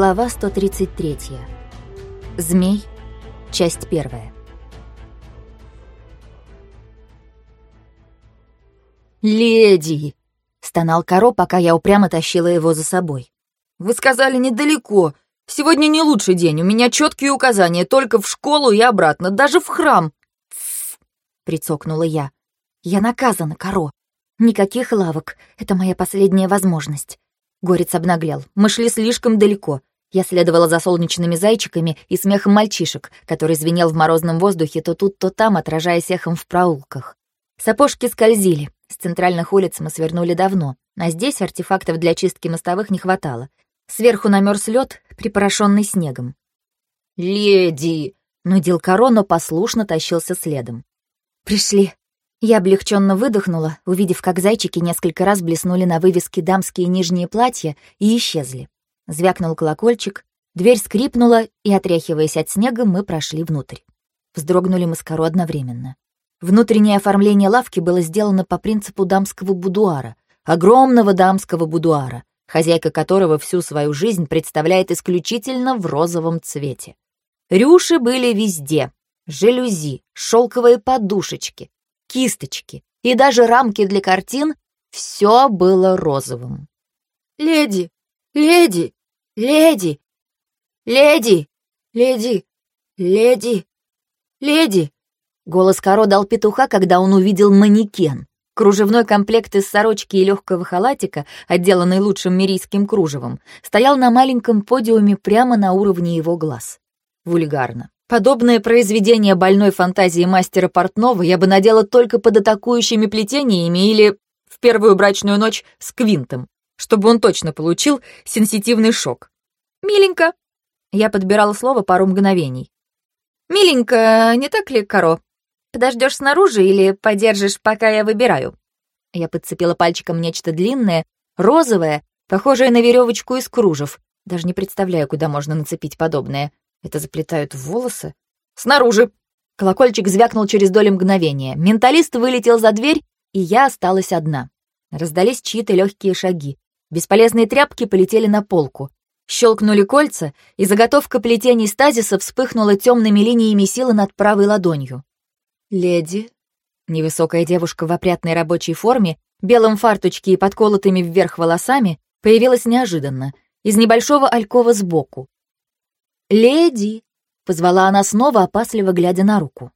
Глава 133. Змей. Часть первая. «Леди!» — стонал Каро, пока я упрямо тащила его за собой. «Вы сказали недалеко. Сегодня не лучший день. У меня четкие указания. Только в школу и обратно. Даже в храм». «Тссс!» — прицокнула я. «Я наказана, Каро. Никаких лавок. Это моя последняя возможность». Горец обнаглел. Мы шли слишком далеко. Я следовала за солнечными зайчиками и смехом мальчишек, который звенел в морозном воздухе то тут, то там, отражаясь эхом в проулках. Сапожки скользили. С центральных улиц мы свернули давно, а здесь артефактов для чистки мостовых не хватало. Сверху намерз лед, припорошенный снегом. «Леди!» — нудил Коро, но послушно тащился следом. «Пришли», я облегченно выдохнула, увидев, как зайчики несколько раз блеснули на вывеске «Дамские нижние платья» и исчезли. Звякнул колокольчик, дверь скрипнула, и, отряхиваясь от снега, мы прошли внутрь. Вздрогнули мы с Каро одновременно. Внутреннее оформление лавки было сделано по принципу дамского будуара, огромного дамского будуара, хозяйка которого всю свою жизнь представляет исключительно в розовом цвете. Рюши были везде. Жалюзи, шелковые подушечки, кисточки и даже рамки для картин — все было розовым. «Леди! Леди! Леди! Леди! Леди! Леди! Леди!» Голос Каро дал петуха, когда он увидел манекен. Кружевной комплект из сорочки и легкого халатика, отделанный лучшим мирийским кружевом, стоял на маленьком подиуме прямо на уровне его глаз. Вульгарно. Подобное произведение больной фантазии мастера портного я бы надела только под атакующими плетениями или в первую брачную ночь с Квинтом, чтобы он точно получил сенситивный шок. «Миленько!» Я подбирала слово пару мгновений. «Миленько, не так ли, Каро? Подождешь снаружи или подержишь, пока я выбираю?» Я подцепила пальчиком нечто длинное, розовое, похожее на веревочку из кружев. Даже не представляю, куда можно нацепить подобное. Это заплетают в волосы? Снаружи! Колокольчик звякнул через доли мгновения. Менталист вылетел за дверь, и я осталась одна. Раздались чьи-то легкие шаги. Бесполезные тряпки полетели на полку. Щелкнули кольца, и заготовка плетений стазиса вспыхнула темными линиями силы над правой ладонью. «Леди?» Невысокая девушка в опрятной рабочей форме, белом фартучке и подколотыми вверх волосами появилась неожиданно, из небольшого алькова сбоку. «Леди!» — позвала она снова, опасливо глядя на руку.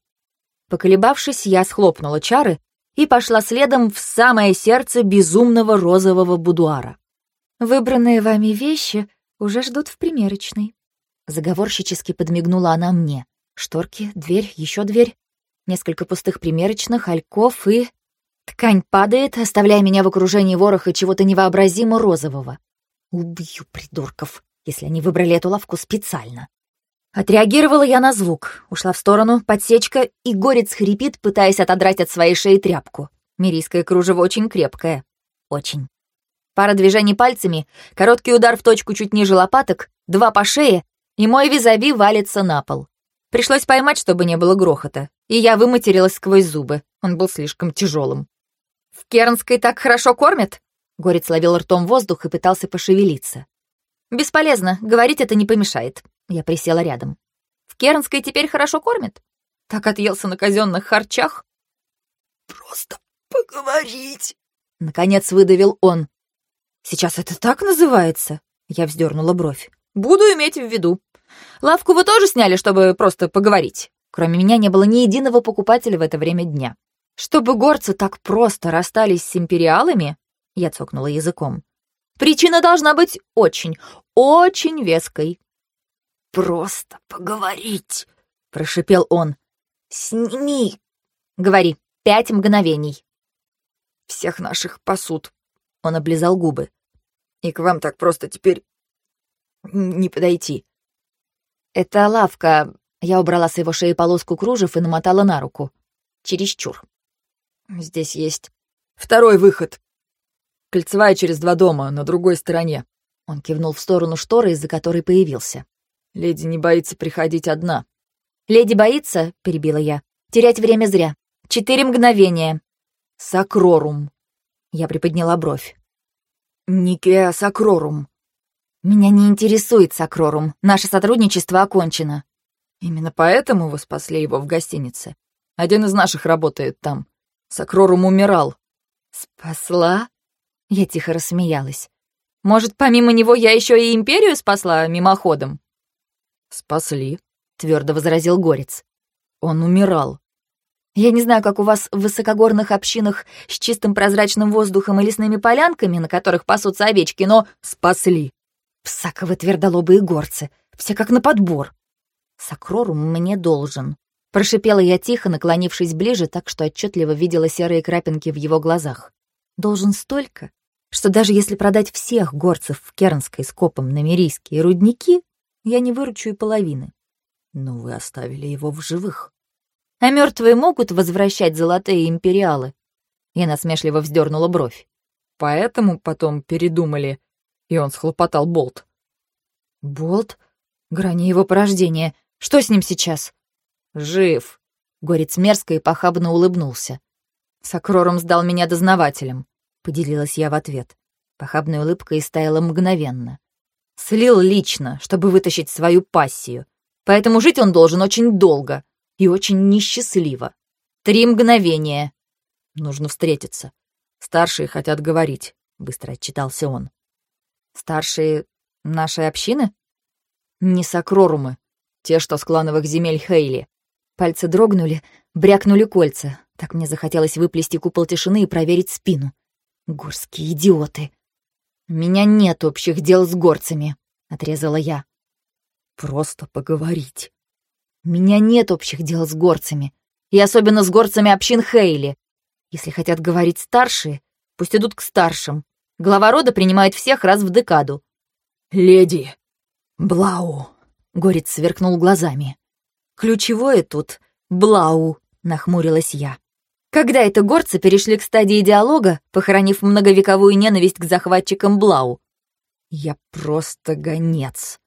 Поколебавшись, я схлопнула чары и пошла следом в самое сердце безумного розового будуара. «Выбранные вами вещи уже ждут в примерочной». Заговорщически подмигнула она мне. Шторки, дверь, еще дверь, несколько пустых примерочных, альков и... Ткань падает, оставляя меня в окружении вороха чего-то невообразимо розового. Убью придурков если они выбрали эту лавку специально. Отреагировала я на звук, ушла в сторону, подсечка, и горец хрипит, пытаясь отодрать от своей шеи тряпку. Мирийское кружево очень крепкое. Очень. Пара движений пальцами, короткий удар в точку чуть ниже лопаток, два по шее, и мой визави валится на пол. Пришлось поймать, чтобы не было грохота, и я выматерилась сквозь зубы. Он был слишком тяжелым. «В Кернской так хорошо кормят?» Горец ловил ртом воздух и пытался пошевелиться. «Бесполезно, говорить это не помешает». Я присела рядом. «В Кернской теперь хорошо кормят? Так отъелся на казенных харчах?» «Просто поговорить», — наконец выдавил он. «Сейчас это так называется?» Я вздернула бровь. «Буду иметь в виду. Лавку вы тоже сняли, чтобы просто поговорить?» Кроме меня не было ни единого покупателя в это время дня. Чтобы горцы так просто расстались с империалами, я цокнула языком. Причина должна быть очень, очень веской. «Просто поговорить», — прошипел он. «Сними!» «Говори, пять мгновений». «Всех наших посуд», — он облизал губы. «И к вам так просто теперь не подойти». «Это лавка...» Я убрала с его шеи полоску кружев и намотала на руку. Чересчур. «Здесь есть второй выход», Кольцевая через два дома, на другой стороне». Он кивнул в сторону шторы, из-за которой появился. «Леди не боится приходить одна». «Леди боится?» — перебила я. «Терять время зря. Четыре мгновения». «Сакрорум». Я приподняла бровь. «Никеа Сакрорум». «Меня не интересует Сакрорум. Наше сотрудничество окончено». «Именно поэтому вы спасли его в гостинице. Один из наших работает там. Сакрорум умирал». «Спасла?» Я тихо рассмеялась. «Может, помимо него я еще и империю спасла мимоходом?» «Спасли», — твердо возразил Горец. «Он умирал». Я не знаю, как у вас в высокогорных общинах с чистым прозрачным воздухом и лесными полянками, на которых пасутся овечки, но спасли. Псаковы твердолобые горцы, все как на подбор. Сакрорум мне должен. Прошипела я тихо, наклонившись ближе, так что отчетливо видела серые крапинки в его глазах. Должен столько, что даже если продать всех горцев в Кернской скопом на мирийские рудники, я не выручу и половины. Но вы оставили его в живых. А мертвые могут возвращать золотые империалы? Я насмешливо вздернула бровь. Поэтому потом передумали, и он схлопотал болт. Болт? Грани его порождения. Что с ним сейчас? Жив. Горец мерзко и похабно улыбнулся. Сокрором сдал меня дознавателем, поделилась я в ответ. Похабная улыбка истаяла мгновенно. Слил лично, чтобы вытащить свою пассию. Поэтому жить он должен очень долго и очень несчастливо. Три мгновения. Нужно встретиться. Старшие хотят говорить, быстро отчитался он. Старшие нашей общины? Не сакрорумы, те, что с клановых земель Хейли. Пальцы дрогнули, брякнули кольца. Так мне захотелось выплести купол тишины и проверить спину. Горские идиоты. «Меня нет общих дел с горцами», — отрезала я. «Просто поговорить». Меня нет общих дел с горцами, и особенно с горцами общин Хейли. Если хотят говорить старшие, пусть идут к старшим. Глава рода принимает всех раз в декаду. «Леди! Блау!» — горец сверкнул глазами. «Ключевое тут — Блау!» — нахмурилась я. Когда это горцы перешли к стадии диалога, похоронив многовековую ненависть к захватчикам Блау? «Я просто гонец!»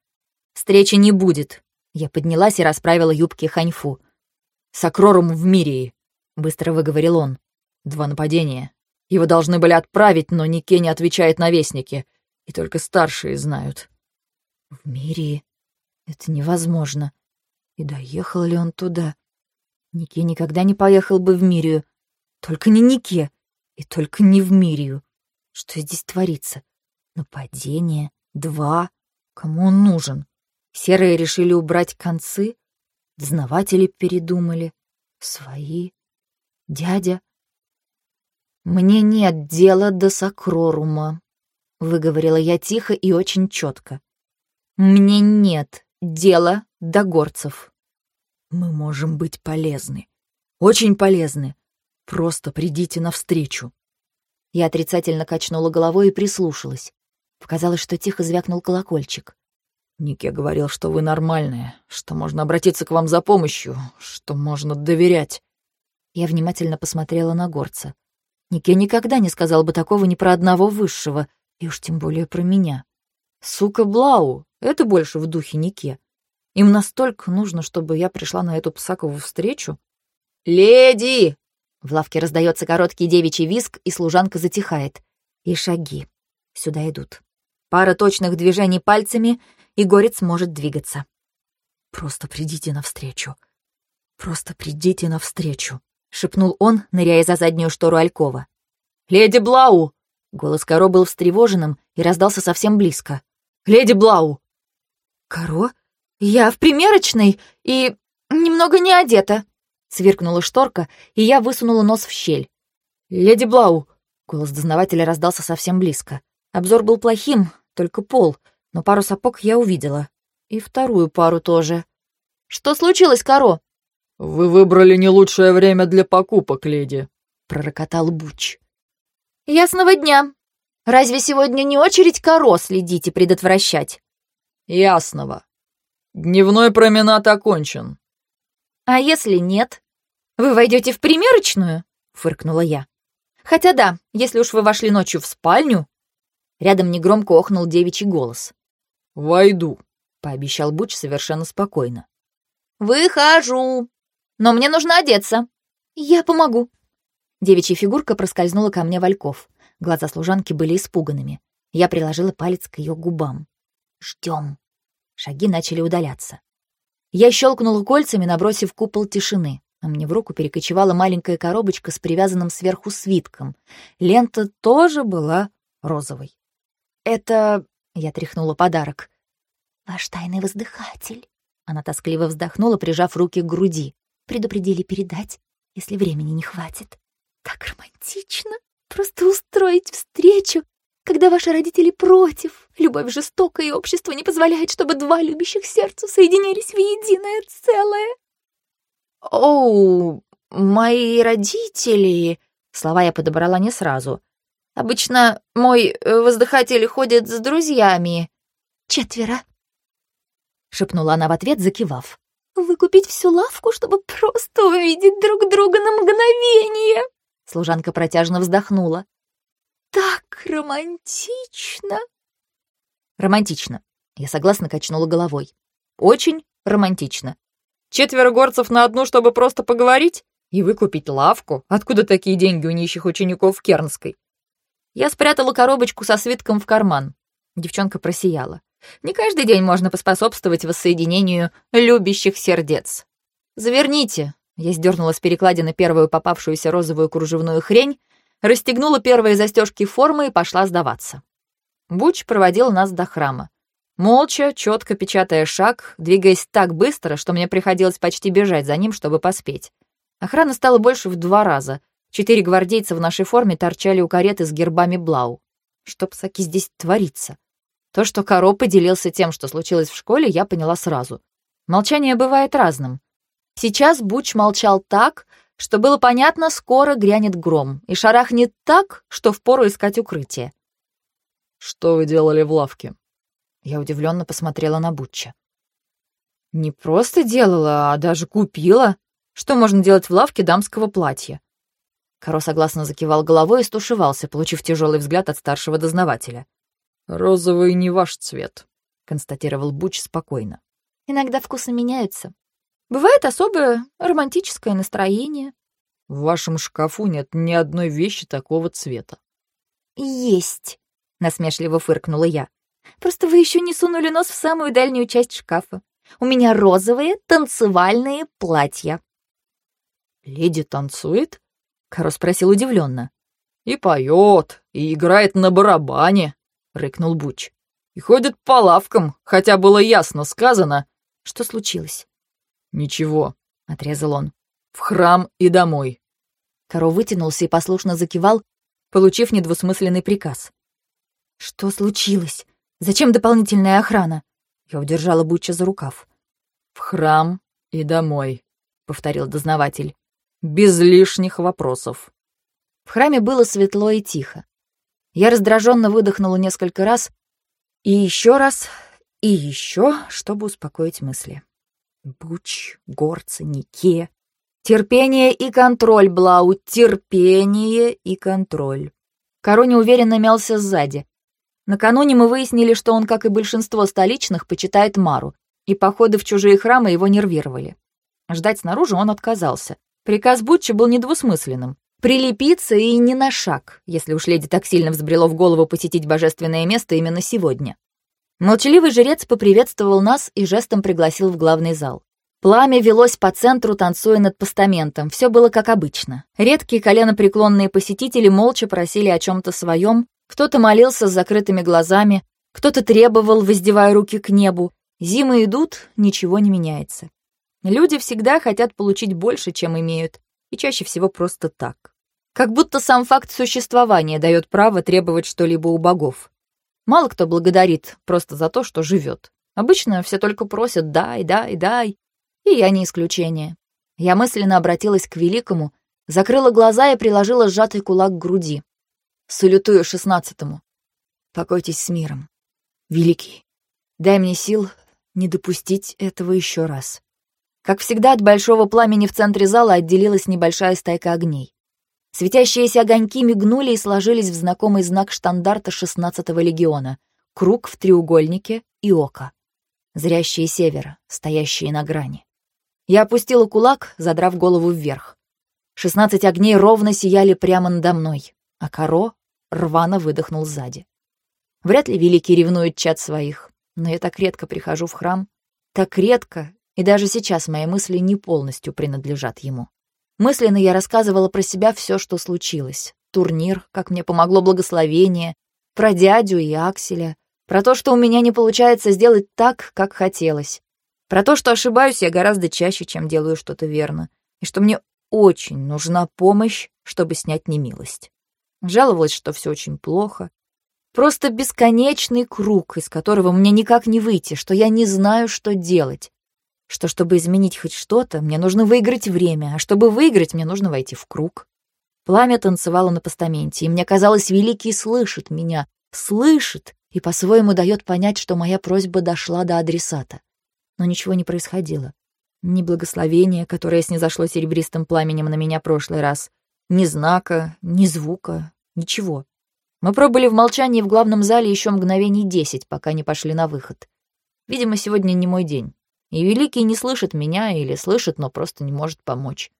«Встречи не будет», я поднялась и расправила юбки ханьфу. «Сакрорум в мире», — быстро выговорил он. «Два нападения. Его должны были отправить, но Нике не отвечает на вестники, и только старшие знают». «В мире? Это невозможно. И доехал ли он туда? Нике никогда не поехал бы в Мирию. Только не Нике, и только не в Мирию. Что здесь творится? Нападение? Два? Кому он нужен?» Серые решили убрать концы, дознаватели передумали, свои, дядя. «Мне нет дела до Сакрорума», — выговорила я тихо и очень четко. «Мне нет дела до горцев». «Мы можем быть полезны, очень полезны. Просто придите навстречу». Я отрицательно качнула головой и прислушалась. Показалось, что тихо звякнул колокольчик. Нике говорил, что вы нормальные, что можно обратиться к вам за помощью, что можно доверять. Я внимательно посмотрела на горца. Нике никогда не сказал бы такого ни про одного высшего, и уж тем более про меня. Сука Блау, это больше в духе Нике. Им настолько нужно, чтобы я пришла на эту псакову встречу. «Леди!» В лавке раздается короткий девичий виск, и служанка затихает. И шаги. Сюда идут. Пара точных движений пальцами, и горец может двигаться. «Просто придите навстречу. Просто придите навстречу», — шепнул он, ныряя за заднюю штору Алькова. «Леди Блау!» Голос Каро был встревоженным и раздался совсем близко. «Леди Блау!» «Каро? Я в примерочной и немного не одета», — сверкнула шторка, и я высунула нос в щель. «Леди Блау!» Голос дознавателя раздался совсем близко. Обзор был плохим, только пол, но пару сапог я увидела. И вторую пару тоже. «Что случилось, Каро?» «Вы выбрали не лучшее время для покупок, леди», — пророкотал Буч. «Ясного дня. Разве сегодня не очередь Каро следить и предотвращать?» «Ясного. Дневной променад окончен». «А если нет? Вы войдете в примерочную?» — фыркнула я. «Хотя да, если уж вы вошли ночью в спальню, Рядом негромко охнул девичий голос. «Войду», — пообещал Буч совершенно спокойно. «Выхожу. Но мне нужно одеться. Я помогу». Девичья фигурка проскользнула ко мне вальков. Глаза служанки были испуганными. Я приложила палец к ее губам. Ждем. Шаги начали удаляться. Я щелкнула кольцами, набросив купол тишины, а мне в руку перекочевала маленькая коробочка с привязанным сверху свитком. Лента тоже была розовой. «Это...» — я тряхнула подарок. «Ваш тайный воздыхатель». Она тоскливо вздохнула, прижав руки к груди. «Предупредили передать, если времени не хватит. Так романтично. Просто устроить встречу, когда ваши родители против. Любовь жестокая, и общество не позволяет, чтобы два любящих сердца соединились в единое целое». «Оу, мои родители...» Слова я подобрала не сразу. «Обычно мой э, воздыхатель ходит с друзьями». «Четверо», — шепнула она в ответ, закивав. «Выкупить всю лавку, чтобы просто увидеть друг друга на мгновение!» Служанка протяжно вздохнула. «Так романтично!» «Романтично!» Я согласно качнула головой. «Очень романтично. Четверо горцев на одну, чтобы просто поговорить? И выкупить лавку? Откуда такие деньги у нищих учеников Кернской?» Я спрятала коробочку со свитком в карман. Девчонка просияла. Не каждый день можно поспособствовать воссоединению любящих сердец. «Заверните!» Я сдернула с перекладины первую попавшуюся розовую кружевную хрень, расстегнула первые застежки формы и пошла сдаваться. Буч проводил нас до храма. Молча, четко печатая шаг, двигаясь так быстро, что мне приходилось почти бежать за ним, чтобы поспеть. Охрана стала больше в два раза. Четыре гвардейца в нашей форме торчали у кареты с гербами Блау. Что, псаки, здесь творится? То, что Каро поделился тем, что случилось в школе, я поняла сразу. Молчание бывает разным. Сейчас Буч молчал так, что было понятно, скоро грянет гром, и шарахнет так, что впору искать укрытие. «Что вы делали в лавке?» Я удивленно посмотрела на Бутча. «Не просто делала, а даже купила. Что можно делать в лавке дамского платья?» Каро согласно закивал головой и стушевался, получив тяжелый взгляд от старшего дознавателя. «Розовый не ваш цвет», — констатировал Буч спокойно. «Иногда вкусы меняются. Бывает особое романтическое настроение». «В вашем шкафу нет ни одной вещи такого цвета». «Есть», — насмешливо фыркнула я. «Просто вы еще не сунули нос в самую дальнюю часть шкафа. У меня розовые танцевальные платья». «Леди танцует?» — Каро спросил удивленно. «И поет, и играет на барабане», рыкнул Буч. «И ходит по лавкам, хотя было ясно сказано...» «Что случилось?» «Ничего», — отрезал он. «В храм и домой». Коро вытянулся и послушно закивал, получив недвусмысленный приказ. «Что случилось? Зачем дополнительная охрана?» Я удержала Буча за рукав. «В храм и домой», — повторил дознаватель. «Без лишних вопросов». В храме было светло и тихо. Я раздраженно выдохнула несколько раз, и еще раз, и еще, чтобы успокоить мысли. Буч, горцы, Нике. Терпение и контроль, Блау, терпение и контроль. Коро неуверенно мялся сзади. Накануне мы выяснили, что он, как и большинство столичных, почитает Мару, и походы в чужие храмы его нервировали. Ждать снаружи он отказался. Приказ Бутча был недвусмысленным. Прилепиться и не на шаг, если уж леди так сильно взбрело в голову посетить божественное место именно сегодня. Молчаливый жрец поприветствовал нас и жестом пригласил в главный зал. Пламя велось по центру, танцуя над постаментом. Все было как обычно. Редкие коленопреклонные посетители молча просили о чем-то своем. Кто-то молился с закрытыми глазами, кто-то требовал, воздевая руки к небу. Зимы идут, ничего не меняется. Люди всегда хотят получить больше, чем имеют и чаще всего просто так. Как будто сам факт существования дает право требовать что-либо у богов. Мало кто благодарит просто за то, что живет. Обычно все только просят «дай, дай, дай», и я не исключение. Я мысленно обратилась к великому, закрыла глаза и приложила сжатый кулак к груди. Салютую шестнадцатому. Покойтесь с миром. Великий, дай мне сил не допустить этого еще раз. Как всегда, от большого пламени в центре зала отделилась небольшая стайка огней. Светящиеся огоньки мигнули и сложились в знакомый знак штандарта 16-го легиона — круг в треугольнике и око. Зрящие севера, стоящие на грани. Я опустила кулак, задрав голову вверх. Шестнадцать огней ровно сияли прямо надо мной, а Каро рвано выдохнул сзади. Вряд ли великий ревнует чад своих. Но я так редко прихожу в храм, так редко, и даже сейчас мои мысли не полностью принадлежат ему. Мысленно я рассказывала про себя все, что случилось. Турнир, как мне помогло благословение, про дядю и Акселя, про то, что у меня не получается сделать так, как хотелось, про то, что ошибаюсь я гораздо чаще, чем делаю что-то верно, и что мне очень нужна помощь, чтобы снять немилость. Жаловалась, что все очень плохо. Просто бесконечный круг, из которого мне никак не выйти, что я не знаю, что делать. Что, чтобы изменить хоть что-то, мне нужно выиграть время, а чтобы выиграть, мне нужно войти в круг. Пламя танцевало на постаменте, и мне казалось, Великий слышит меня, слышит и по-своему дает понять, что моя просьба дошла до адресата. Но ничего не происходило. Ни благословения, которое снизошло серебристым пламенем на меня прошлый раз, ни знака, ни звука, ничего. Мы пробыли в молчании в главном зале еще мгновений десять, пока не пошли на выход. Видимо, сегодня не мой день. И Великий не слышит меня или слышит, но просто не может помочь.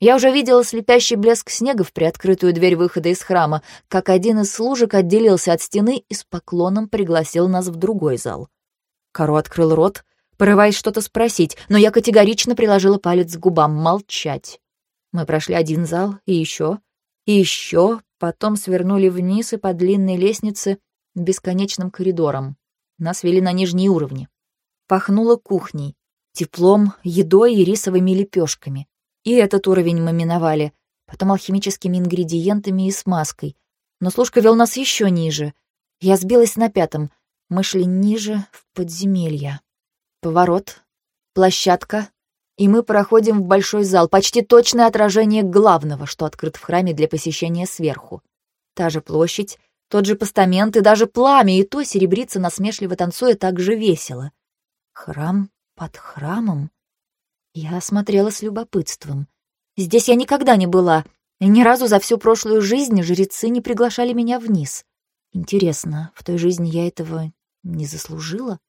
Я уже видела слепящий блеск снега в приоткрытую дверь выхода из храма, как один из служек отделился от стены и с поклоном пригласил нас в другой зал. Каро открыл рот, порываясь что-то спросить, но я категорично приложила палец к губам молчать. Мы прошли один зал, и еще, и еще, потом свернули вниз и по длинной лестнице бесконечным коридором. Нас вели на нижние уровни. Пахнуло кухней, теплом, едой и рисовыми лепешками. И этот уровень мы миновали, потом алхимическими ингредиентами и смазкой. Но служка вел нас еще ниже. Я сбилась на пятом. Мы шли ниже, в подземелье. Поворот, площадка, и мы проходим в большой зал, почти точное отражение главного, что открыт в храме для посещения сверху. Та же площадь, тот же постамент и даже пламя, и то серебрится насмешливо танцуя так же весело. Храм под храмом? Я осмотрела с любопытством. Здесь я никогда не была, и ни разу за всю прошлую жизнь жрецы не приглашали меня вниз. Интересно, в той жизни я этого не заслужила?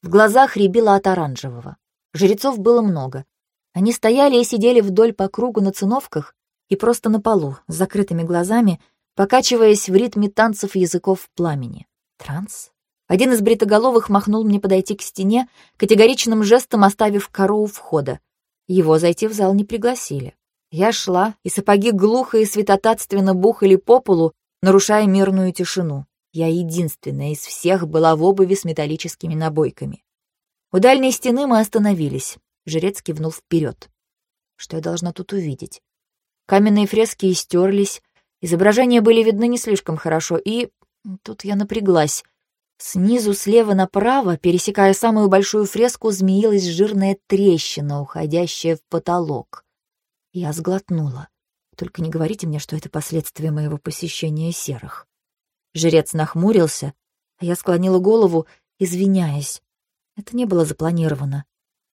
В глазах рябило от оранжевого. Жрецов было много. Они стояли и сидели вдоль по кругу на циновках и просто на полу, с закрытыми глазами, покачиваясь в ритме танцев языков пламени. Транс? Один из бритоголовых махнул мне подойти к стене, категоричным жестом оставив кору у входа. Его зайти в зал не пригласили. Я шла, и сапоги глухо и святотатственно бухали по полу, нарушая мирную тишину. Я единственная из всех была в обуви с металлическими набойками. У дальней стены мы остановились. Жрец кивнул вперед. Что я должна тут увидеть? Каменные фрески истерлись, изображения были видны не слишком хорошо, и... Тут я напряглась. Снизу слева направо, пересекая самую большую фреску, змеилась жирная трещина, уходящая в потолок. Я сглотнула. Только не говорите мне, что это последствия моего посещения серых. Жрец нахмурился, а я склонила голову, извиняясь. Это не было запланировано.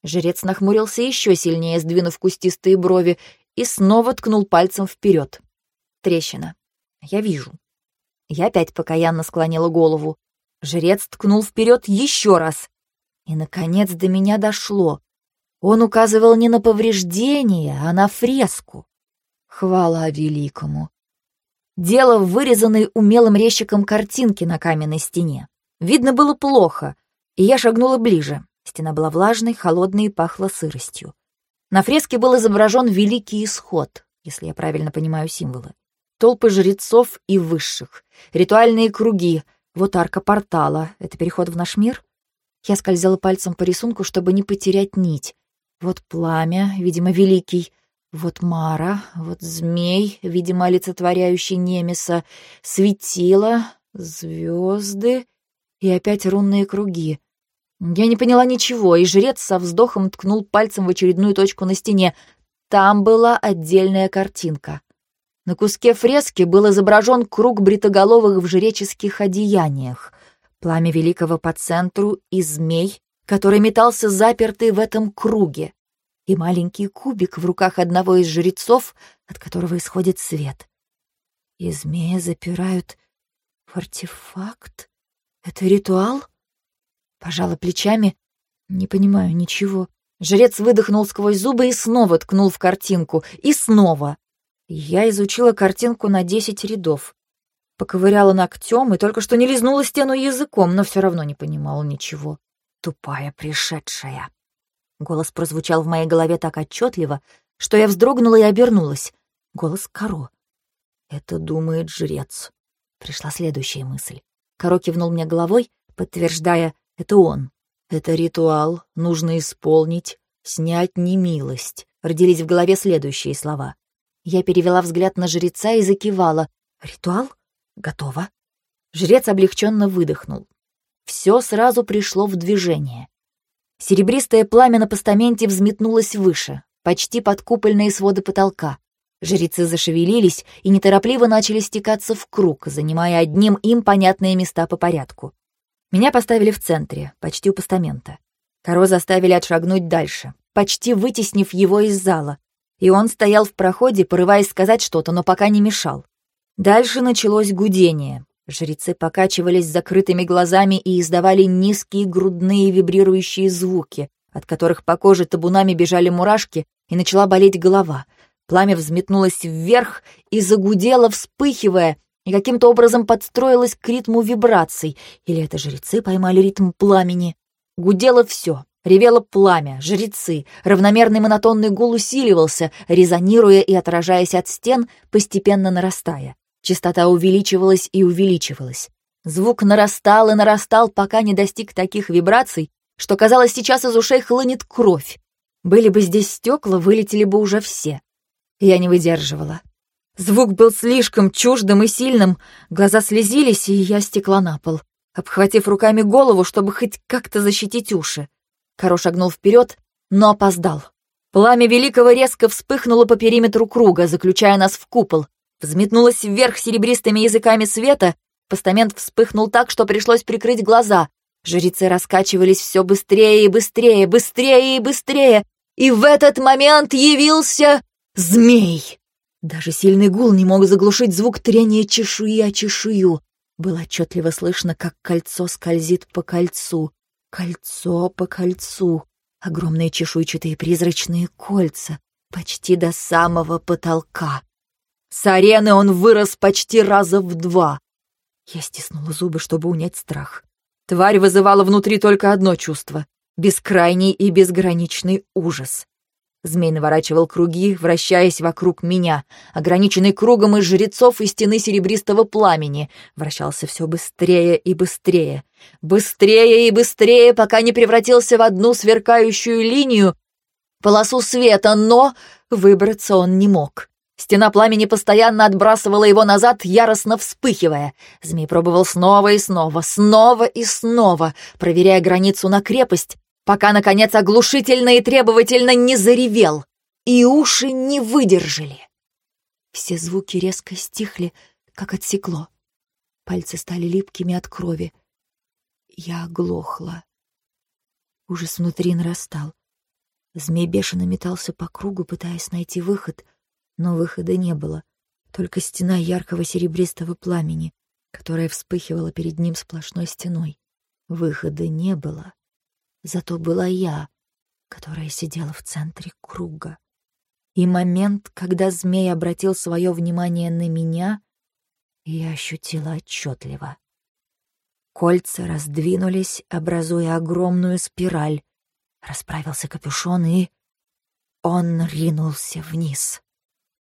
Жрец нахмурился еще сильнее, сдвинув кустистые брови, и снова ткнул пальцем вперед. Трещина. Я вижу. Я опять покаянно склонила голову. Жрец ткнул вперед еще раз. И, наконец, до меня дошло. Он указывал не на повреждение, а на фреску. Хвала великому. Дело в вырезанной умелым резчиком картинке на каменной стене. Видно было плохо, и я шагнула ближе. Стена была влажной, холодной и пахла сыростью. На фреске был изображен Великий Исход, если я правильно понимаю символы. Толпы жрецов и высших, ритуальные круги — вот арка портала. Это переход в наш мир? Я скользила пальцем по рисунку, чтобы не потерять нить. Вот пламя, видимо, великий. Вот Мара, вот змей, видимо, олицетворяющий Немеса. Светило, звезды и опять рунные круги. Я не поняла ничего, и жрец со вздохом ткнул пальцем в очередную точку на стене. Там была отдельная картинка. На куске фрески был изображен круг бритоголовых в жреческих одеяниях, пламя великого по центру и змей, который метался запертый в этом круге, и маленький кубик в руках одного из жрецов, от которого исходит свет. И змея запирают в артефакт? Это ритуал? Пожала плечами. Не понимаю ничего. Жрец выдохнул сквозь зубы и снова ткнул в картинку. И снова. Я изучила картинку на десять рядов. Поковыряла ногтем и только что не лизнула стену языком, но все равно не понимала ничего. Тупая пришедшая. Голос прозвучал в моей голове так отчетливо, что я вздрогнула и обернулась. Голос Каро. «Это думает жрец». Пришла следующая мысль. Каро кивнул мне головой, подтверждая, это он. «Это ритуал, нужно исполнить, снять немилость», — родились в голове следующие слова. Я перевела взгляд на жреца и закивала. «Ритуал? Готово». Жрец облегченно выдохнул. Все сразу пришло в движение. Серебристое пламя на постаменте взметнулось выше, почти под купольные своды потолка. Жрецы зашевелились и неторопливо начали стекаться в круг, занимая одним им понятные места по порядку. Меня поставили в центре, почти у постамента. Таро заставили отшагнуть дальше, почти вытеснив его из зала. И он стоял в проходе, порываясь сказать что-то, но пока не мешал. Дальше началось гудение. Жрецы покачивались закрытыми глазами и издавали низкие грудные вибрирующие звуки, от которых по коже табунами бежали мурашки, и начала болеть голова. Пламя взметнулось вверх и загудело, вспыхивая, и каким-то образом подстроилось к ритму вибраций. Или это жрецы поймали ритм пламени? Гудело все. Ревело пламя, жрецы. Равномерный монотонный гул усиливался, резонируя и отражаясь от стен, постепенно нарастая. Частота увеличивалась и увеличивалась. Звук нарастал и нарастал, пока не достиг таких вибраций, что, казалось, сейчас из ушей хлынет кровь. Были бы здесь стекла, вылетели бы уже все. Я не выдерживала. Звук был слишком чуждым и сильным, глаза слезились, и я стекла на пол, обхватив руками голову, чтобы хоть как-то защитить уши. Каро шагнул вперед, но опоздал. Пламя Великого резко вспыхнуло по периметру круга, заключая нас в купол. Взметнулось вверх серебристыми языками света, постамент вспыхнул так, что пришлось прикрыть глаза. Жрецы раскачивались все быстрее и быстрее, быстрее и быстрее, и в этот момент явился змей. Даже сильный гул не мог заглушить звук трения чешуи о чешую. Было отчетливо слышно, как кольцо скользит по кольцу. Кольцо по кольцу. Огромные чешуйчатые призрачные кольца. Почти до самого потолка. С арены он вырос почти раза в два. Я стиснула зубы, чтобы унять страх. Тварь вызывала внутри только одно чувство — бескрайний и безграничный ужас. Змей наворачивал круги, вращаясь вокруг меня, ограниченный кругом из жрецов и стены серебристого пламени. Вращался все быстрее и быстрее. Быстрее и быстрее, пока не превратился в одну сверкающую линию, полосу света, но выбраться он не мог. Стена пламени постоянно отбрасывала его назад, яростно вспыхивая. Змей пробовал снова и снова, снова и снова, проверяя границу на крепость, пока, наконец, оглушительно и требовательно не заревел, и уши не выдержали. Все звуки резко стихли, как отсекло. Пальцы стали липкими от крови. Я оглохла. Ужас внутри нарастал. Змей бешено метался по кругу, пытаясь найти выход, но выхода не было, только стена яркого серебристого пламени, которая вспыхивала перед ним сплошной стеной. Выхода не было. Зато была я, которая сидела в центре круга. И момент, когда змей обратил свое внимание на меня, я ощутила отчетливо. Кольца раздвинулись, образуя огромную спираль. Расправился капюшон, и он ринулся вниз.